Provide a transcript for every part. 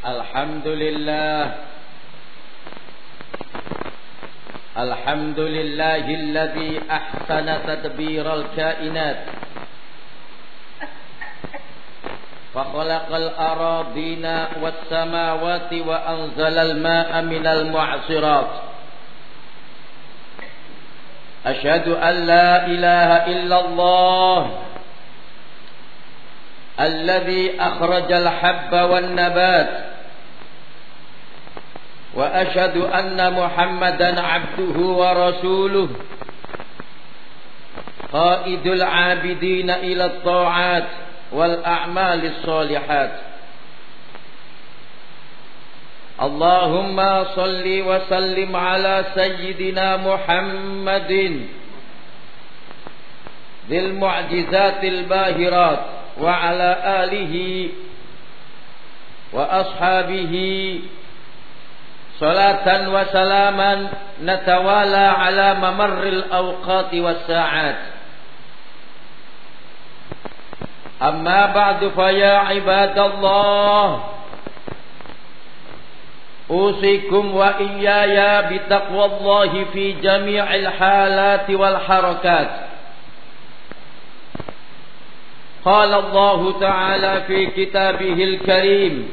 الحمد لله الحمد لله الذي أحسن تدبير الكائنات. فخلق الأراضين والسماوات وأنزل الماء من المعصرات. أشهد أن لا إله إلا الله الذي أخرج الحب والنبات وأشهد أن محمدا عبده ورسوله. قائد العابدين إلى الطاعات والأعمال الصالحات. اللهم صل وسلم على سيدنا محمد. ذي المعجزات الباهرات وعلى آله وأصحابه صلاة وسلاما نتوالى على ممر الأوقات والساعات. أما بعد فيا عباد الله أوصيكم وإياي بتقوى الله في جميع الحالات والحركات. قال الله تعالى في كتابه الكريم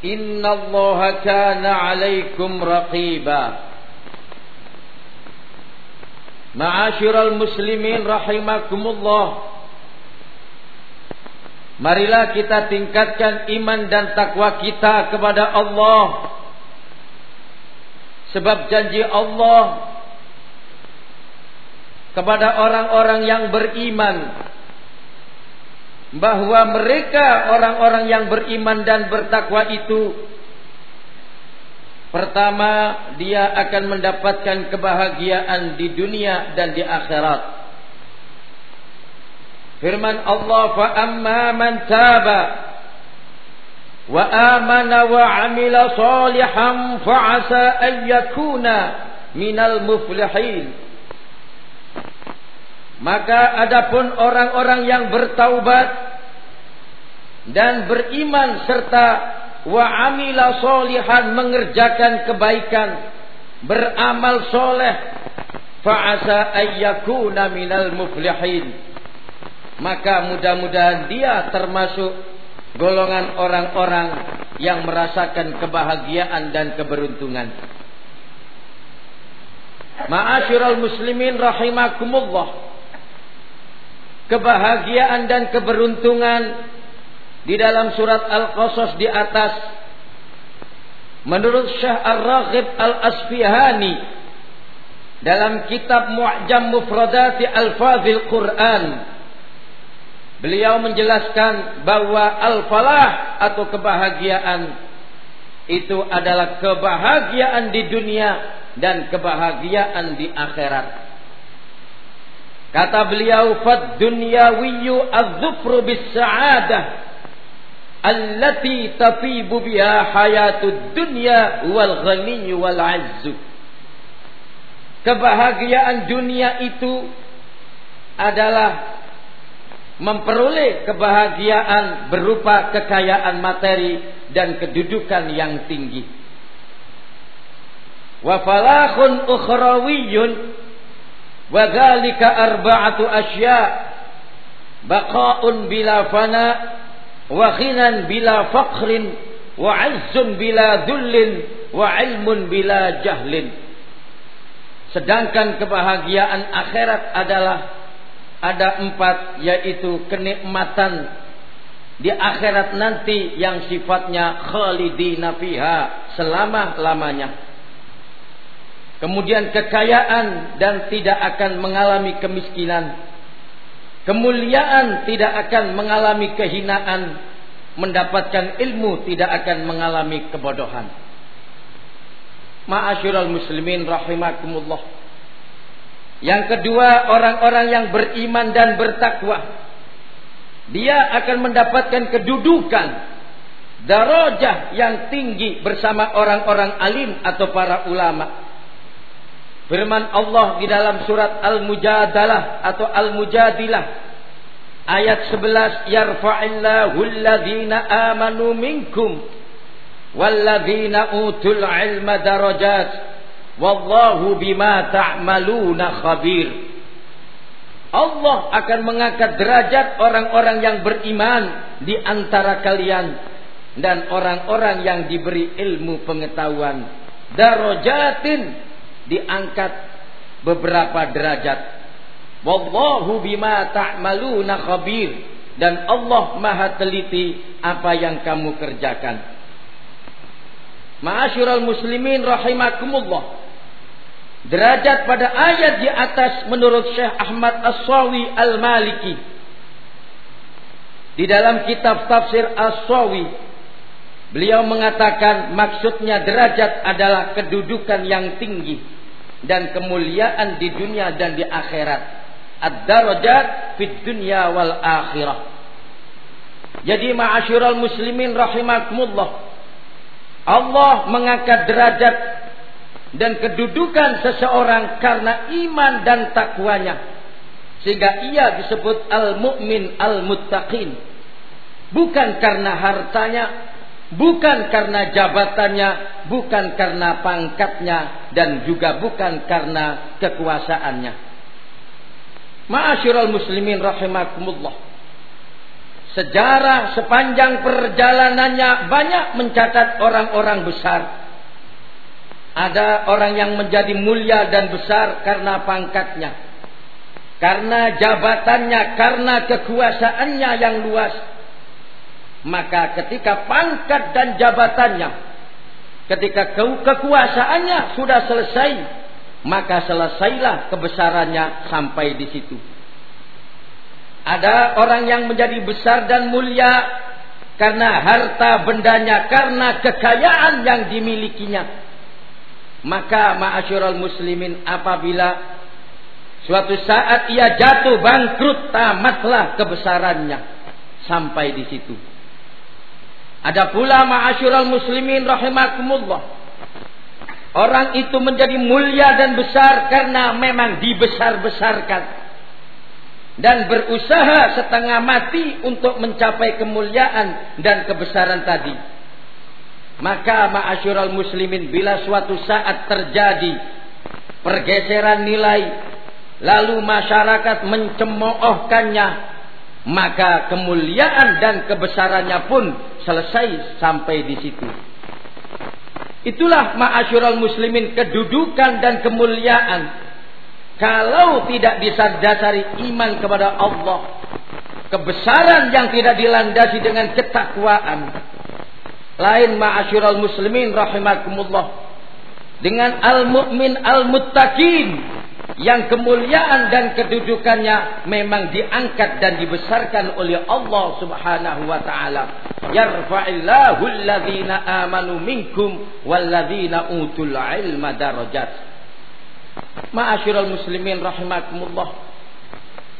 Inna Allah kana alaikum raqiba. Ma'asyiral muslimin rahimakumullah. Marilah kita tingkatkan iman dan takwa kita kepada Allah. Sebab janji Allah kepada orang-orang yang beriman bahwa mereka orang-orang yang beriman dan bertakwa itu pertama dia akan mendapatkan kebahagiaan di dunia dan di akhirat. Firman Allah fa amma man taba wa amana wa amila salihan fa asa an yakuna minal muflihin. Maka adapun orang-orang yang bertaubat dan beriman serta wa amila solihan mengerjakan kebaikan, beramal soleh, fa asa ayyakuna minal muflihin maka mudah-mudahan dia termasuk golongan orang-orang yang merasakan kebahagiaan dan keberuntungan. Ma'asyiral muslimin rahimakumullah. Kebahagiaan dan keberuntungan di dalam surat Al-Qasas di atas menurut Syekh Ar-Raghib Al-Asfihani dalam kitab Mu'jam Mufradati Al-Fadhil Quran Beliau menjelaskan bahwa al-falah atau kebahagiaan itu adalah kebahagiaan di dunia dan kebahagiaan di akhirat. Kata beliau, "Fad dunyawiyyu adz-dzufru bis-sa'adah allati tafibu biha hayatud dunya wal ghaniyyu wal 'azzu." Kebahagiaan dunia itu adalah memperoleh kebahagiaan berupa kekayaan materi dan kedudukan yang tinggi. Wa falahun ukhrawiyyun wa dzalika arba'atu asya baqa'un bila fana wa ghinan bila faqrin wa 'izzun bila dhullin wa 'ilmun bila jahlin. Sedangkan kebahagiaan akhirat adalah ada empat yaitu kenikmatan di akhirat nanti yang sifatnya khalidina fiha selama-lamanya. Kemudian kekayaan dan tidak akan mengalami kemiskinan. Kemuliaan tidak akan mengalami kehinaan. Mendapatkan ilmu tidak akan mengalami kebodohan. Ma'asyiral muslimin rahimakumullah. Yang kedua, orang-orang yang beriman dan bertakwa. Dia akan mendapatkan kedudukan darajah yang tinggi bersama orang-orang alim atau para ulama. Firman Allah di dalam surat Al-Mujadalah atau Al-Mujadilah. Ayat 11 yarfa'illahu alladhina amanu minkum walladzina utul ilma darajat wallahu bima ta'maluna khabir. Allah akan mengangkat derajat orang-orang yang beriman di antara kalian dan orang-orang yang diberi ilmu pengetahuan. Darajatin diangkat beberapa derajat wallahu bima ta'maluna khabir dan Allah Maha teliti apa yang kamu kerjakan Ma'asyiral muslimin rahimakumullah. Derajat pada ayat di atas menurut Syekh Ahmad As-Sawi Al-Maliki. Di dalam kitab tafsir As-Sawi. Beliau mengatakan maksudnya derajat adalah kedudukan yang tinggi. Dan kemuliaan di dunia dan di akhirat. Ad-darajat fid dunya wal akhirah. Jadi ma'asyiral muslimin rahimakumullah. Allah mengangkat derajat dan kedudukan seseorang karena iman dan takwanya. Sehingga ia disebut al-mu'min al-muttaqin. Bukan karena hartanya, bukan karena jabatannya, bukan karena pangkatnya, dan juga bukan karena kekuasaannya. Ma'asyiral muslimin rahimakumullah. Sejarah sepanjang perjalanannya banyak mencatat orang-orang besar. Ada orang yang menjadi mulia dan besar karena pangkatnya. Karena jabatannya, karena kekuasaannya yang luas. Maka ketika pangkat dan jabatannya, ketika kekuasaannya sudah selesai, maka selesailah kebesarannya sampai di situ. Ada orang yang menjadi besar dan mulia karena harta bendanya, karena kekayaan yang dimilikinya. Maka ma'asyiral muslimin apabila suatu saat ia jatuh bangkrut tamatlah kebesarannya sampai di situ. Ada pula ma'asyiral muslimin rahimakumullah. Orang itu menjadi mulia dan besar karena memang dibesar-besarkan dan berusaha setengah mati untuk mencapai kemuliaan dan kebesaran tadi. Maka ma'asyiral muslimin bila suatu saat terjadi pergeseran nilai lalu masyarakat mencemoohkannya maka kemuliaan dan kebesarannya pun selesai sampai di situ. Itulah ma'asyiral muslimin kedudukan dan kemuliaan kalau tidak disadari iman kepada Allah, kebesaran yang tidak dilandasi dengan ketakwaan, lain ma'asyiral muslimin rahimakumullah. Dengan al-mu'min al-muttaqin yang kemuliaan dan kedudukannya memang diangkat dan dibesarkan oleh Allah Subhanahu wa taala. Yarfa'illahu alladhina amanu minkum walladzina utul ilma darajat. Ma'asyiral muslimin rahimakumullah.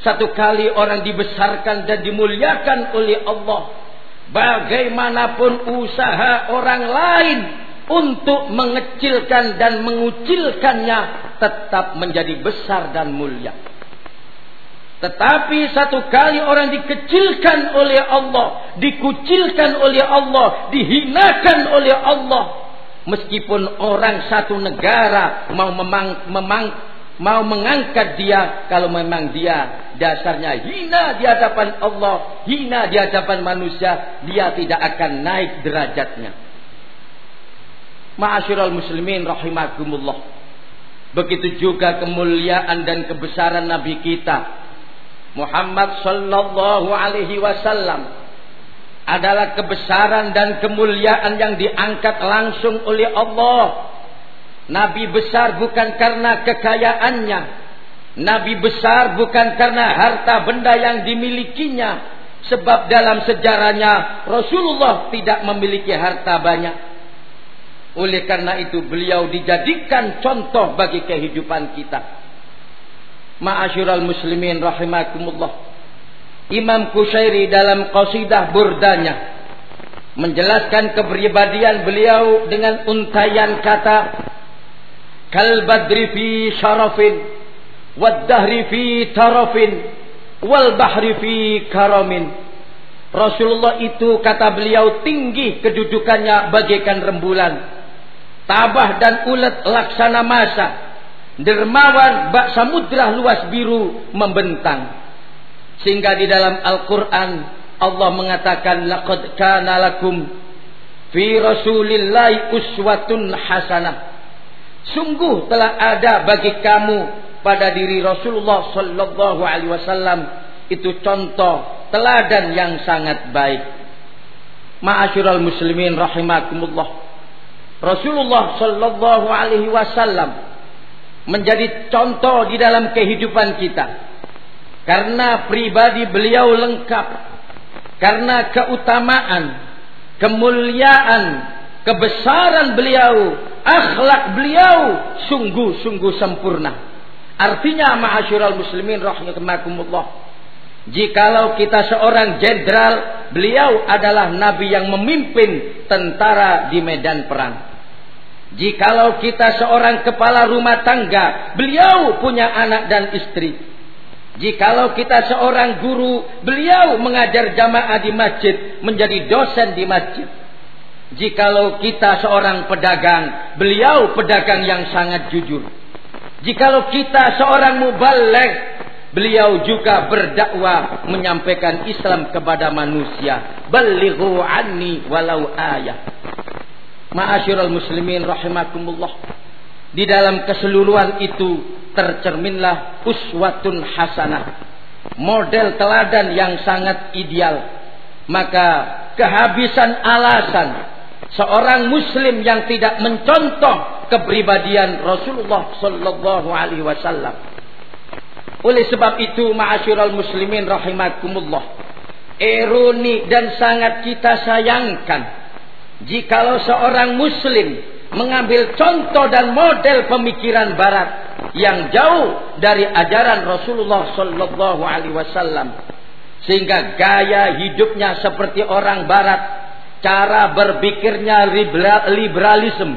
Satu kali orang dibesarkan dan dimuliakan oleh Allah. Bagaimanapun usaha orang lain untuk mengecilkan dan mengucilkannya tetap menjadi besar dan mulia. Tetapi satu kali orang dikecilkan oleh Allah, dikucilkan oleh Allah, dihinakan oleh Allah, Meskipun orang satu negara mau memang, memang mau mengangkat dia kalau memang dia dasarnya hina di hadapan Allah, hina di hadapan manusia, dia tidak akan naik derajatnya. Ma'asyiral muslimin rahimakumullah. Begitu juga kemuliaan dan kebesaran Nabi kita Muhammad sallallahu alaihi wasallam adalah kebesaran dan kemuliaan yang diangkat langsung oleh Allah. Nabi besar bukan karena kekayaannya. Nabi besar bukan karena harta benda yang dimilikinya. Sebab dalam sejarahnya Rasulullah tidak memiliki harta banyak. Oleh karena itu beliau dijadikan contoh bagi kehidupan kita. Ma'asyiral muslimin rahimakumullah. Imam Kushairi dalam qasidah burdanya menjelaskan kepribadian beliau dengan untayan kata kal badri fi syarafin wad dahri fi tarafin wal bahri fi karamin Rasulullah itu kata beliau tinggi kedudukannya bagaikan rembulan tabah dan ulet laksana masa, dermawan bak samudra luas biru membentang. Sehingga di dalam Al-Quran Allah mengatakan laqad kana lakum fi rasulillahi uswatun hasanah. Sungguh telah ada bagi kamu pada diri Rasulullah sallallahu alaihi wasallam itu contoh teladan yang sangat baik. Ma'asyiral muslimin rahimakumullah. Rasulullah Shallallahu Alaihi Wasallam menjadi contoh di dalam kehidupan kita. Karena pribadi beliau lengkap. Karena keutamaan kemuliaan kebesaran beliau akhlak beliau sungguh-sungguh sempurna. Artinya ma'asyiral muslimin rahimakumullah Jikalau kita seorang jenderal, beliau adalah nabi yang memimpin tentara di medan perang. Jikalau kita seorang kepala rumah tangga, beliau punya anak dan istri. Jikalau kita seorang guru, beliau mengajar jamaah di masjid, menjadi dosen di masjid. Jikalau kita seorang pedagang, beliau pedagang yang sangat jujur. Jikalau kita seorang mubalik, beliau juga berdakwah menyampaikan Islam kepada manusia. Balighu anni walau ayah. Ma'asyiral muslimin rahimakumullah. Di dalam keseluruhan itu tercerminlah uswatun hasanah. Model teladan yang sangat ideal. Maka kehabisan alasan seorang muslim yang tidak mencontoh kepribadian Rasulullah sallallahu alaihi wasallam. Oleh sebab itu ma'asyiral muslimin rahimakumullah. Ironi dan sangat kita sayangkan Jikalau seorang muslim mengambil contoh dan model pemikiran barat yang jauh dari ajaran Rasulullah sallallahu alaihi wasallam sehingga gaya hidupnya seperti orang barat, cara berpikirnya liberalisme,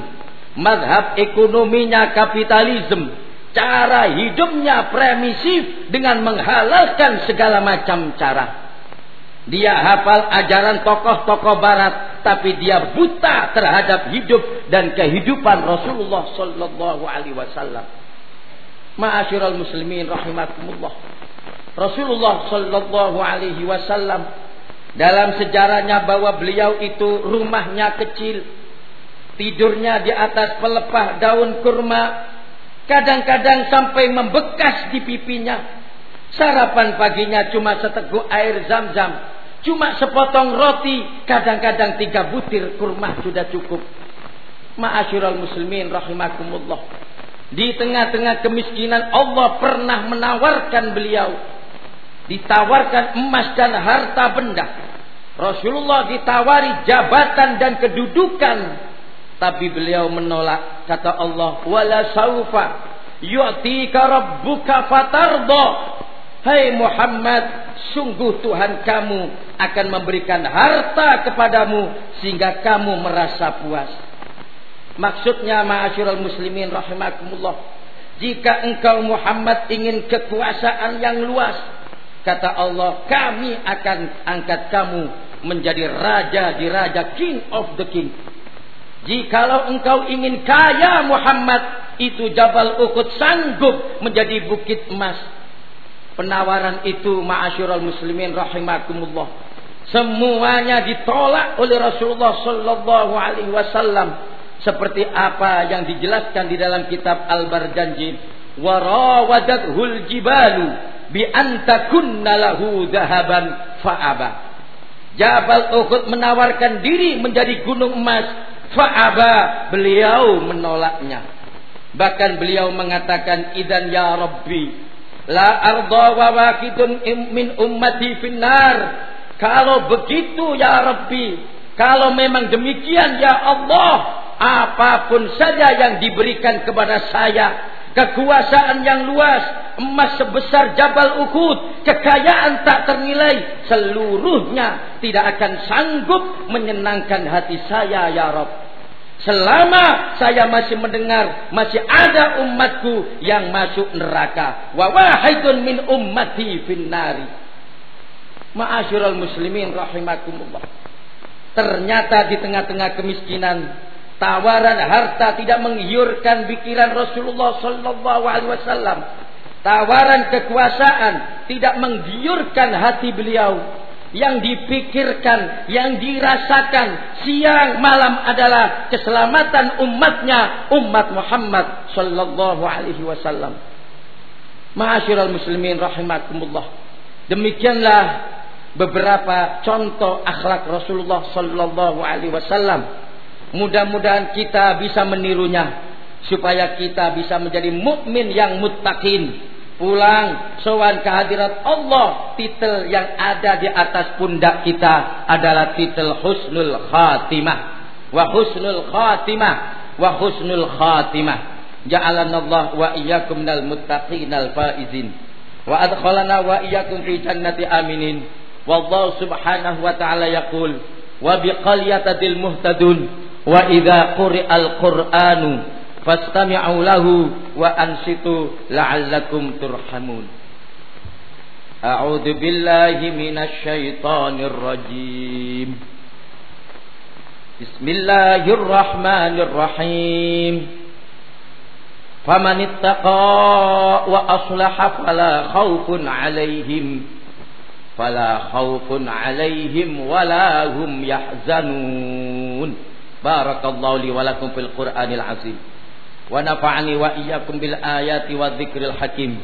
madhab ekonominya kapitalisme, cara hidupnya premisif dengan menghalalkan segala macam cara. Dia hafal ajaran tokoh-tokoh barat, tapi dia buta terhadap hidup dan kehidupan Rasulullah sallallahu alaihi wasallam. Ma'asyiral muslimin rahimakumullah. Rasulullah sallallahu alaihi wasallam dalam sejarahnya bahwa beliau itu rumahnya kecil, tidurnya di atas pelepah daun kurma, kadang-kadang sampai membekas di pipinya. Sarapan paginya cuma seteguk air zam-zam Cuma sepotong roti, kadang-kadang tiga butir kurma sudah cukup. Ma'asyiral muslimin rahimakumullah. Di tengah-tengah kemiskinan Allah pernah menawarkan beliau. Ditawarkan emas dan harta benda. Rasulullah ditawari jabatan dan kedudukan. Tapi beliau menolak. Kata Allah, Wala saufa yu'tika rabbuka fatardo. Hai Muhammad, sungguh Tuhan kamu akan memberikan harta kepadamu sehingga kamu merasa puas. Maksudnya ma'asyiral muslimin rahimakumullah. Jika engkau Muhammad ingin kekuasaan yang luas, kata Allah, kami akan angkat kamu menjadi raja di raja king of the king. Jikalau engkau ingin kaya Muhammad, itu Jabal Uhud sanggup menjadi bukit emas penawaran itu ma'asyiral muslimin rahimakumullah semuanya ditolak oleh Rasulullah sallallahu alaihi wasallam. Seperti apa yang dijelaskan di dalam kitab Al-Barjanji warawadathul jibalu bi antakunna lahu dhahaban fa'aba. Jabal Uhud menawarkan diri menjadi gunung emas fa'aba. Beliau menolaknya. Bahkan beliau mengatakan idan ya rabbi La arda wa wakidun min ummati finnar. Kalau begitu ya Rabbi, kalau memang demikian ya Allah, apa pun saja yang diberikan kepada saya kekuasaan yang luas, emas sebesar Jabal Uhud, kekayaan tak ternilai, seluruhnya tidak akan sanggup menyenangkan hati saya ya Rabb. Selama saya masih mendengar masih ada umatku yang masuk neraka. Wa wahidun min ummati finnari. Ma'asyiral muslimin rahimakumullah. Ternyata di tengah-tengah kemiskinan Tawaran harta tidak menggiurkan pikiran Rasulullah sallallahu alaihi wasallam. Tawaran kekuasaan tidak menggiurkan hati beliau. Yang dipikirkan, yang dirasakan siang malam adalah keselamatan umatnya, umat Muhammad sallallahu alaihi wasallam. Ma'asyiral muslimin rahimakumullah. Demikianlah beberapa contoh akhlak Rasulullah sallallahu alaihi wasallam Mudah-mudahan kita bisa menirunya supaya kita bisa menjadi mukmin yang muttaqin. Pulang sowan kehadirat Allah, titel yang ada di atas pundak kita adalah titel husnul khatimah. Wa husnul khatimah, wa husnul khatimah. Ja'alana Allah wa iyyakum minal muttaqin al faizin. Wa adkhalana wa iyyakum fi jannati aminin. Wallahu subhanahu wa ta'ala yaqul wa biqalyatadil muhtadun wa idza quri'al qur'anu fastami'u lahu wa ansitu la'allakum turhamun A'udzu billahi minasy syaithanir rajim Bismillahirrahmanirrahim famanittaqa wa aslaha fala khaufun 'alaihim fala khaufun 'alaihim ولا هم yahzanun barakallahu li wa lakum fil qur'anil 'azim Wa nafa'ani wa iyyakum bil ayati wa dzikril hakim.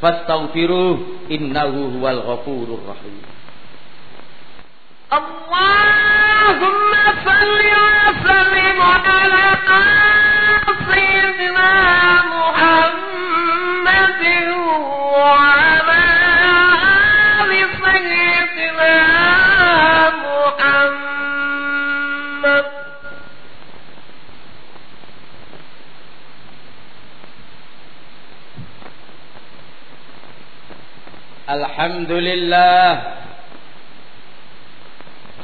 Fastaghfiruh innahu huwal ghafurur rahim. Allahumma salli wa sallim ala sayyidina Muhammadin wa ala الحمد لله.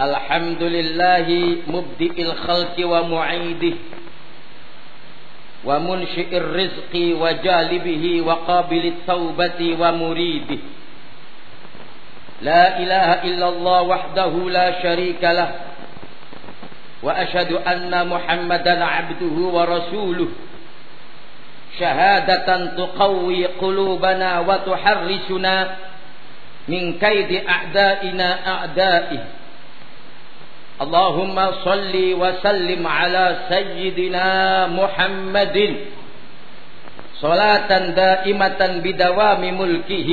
الحمد لله مبدئ الخلق ومعيده ومنشئ الرزق وجالبه وقابل التوبة ومريده. لا إله إلا الله وحده لا شريك له وأشهد أن محمدا عبده ورسوله. شهادة تقوي قلوبنا وتحرسنا من كيد أعدائنا أعدائه اللهم صل وسلم على سيدنا محمد صلاة دائمة بدوام ملكه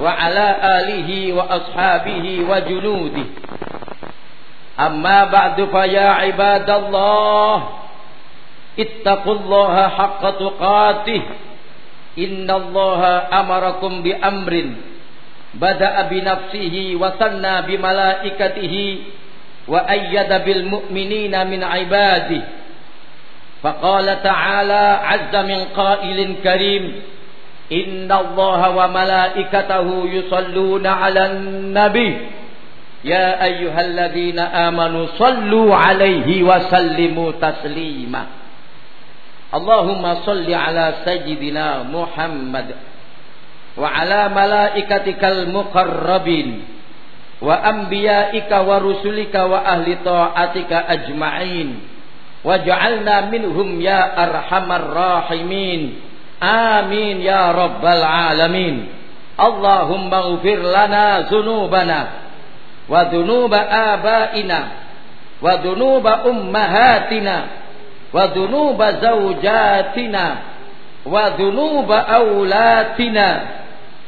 وعلى آله وأصحابه وجنوده أما بعد فيا عباد الله اتقوا الله حق تقاته إن الله أمركم بأمر بدأ بنفسه وثنى بملائكته وأيد بالمؤمنين من عباده فقال تعالى عز من قائل كريم إن الله وملائكته يصلون على النبي يا أيها الذين آمنوا صلوا عليه وسلموا تسليما اللهم صل على سيدنا محمد وعلى ملائكتك المقربين وأنبيائك ورسلك وأهل طاعتك أجمعين واجعلنا منهم يا أرحم الراحمين آمين يا رب العالمين اللهم اغفر لنا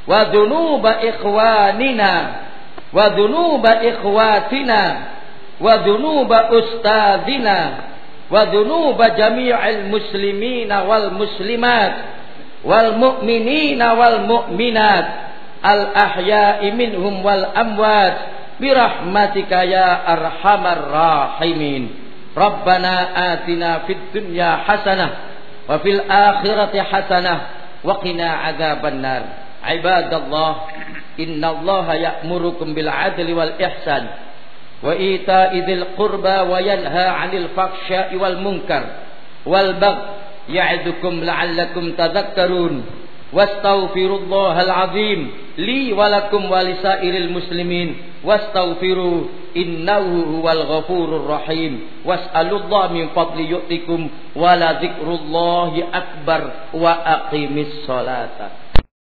wa dunuba ikhwanina wa dunuba ikhwatina wa dunuba ustadina wa dunuba jami'il muslimina wal muslimat wal mu'minina wal mu'minat al ahya'i minhum wal amwat برحمتك يا أرحم الراحمين ربنا آتنا في الدنيا حسنة وفي الآخرة حسنة وقنا عذاب النار Ibadallah, innallaha ya'murukum bil adli wal ihsan wa ita'i dzil qurba wa yanha 'anil fahsya'i wal munkar wal bagh ya'idukum la'allakum tadhakkarun. Wastaghfirullahal azim li walakum walisairil muslimin wastaghfiru innahu huwal ghafurur rahim was'alullah min fadli yu'tikum wala dzikrullahi akbar wa aqimis salata